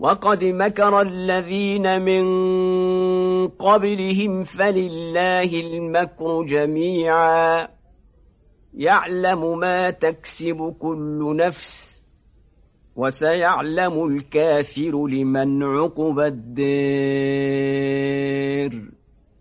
وقد مكر الذين من قبلهم فلله المكر جميعا. يعلم ما تكسب كل نفس وسيعلم الكافر لمن عقب الدير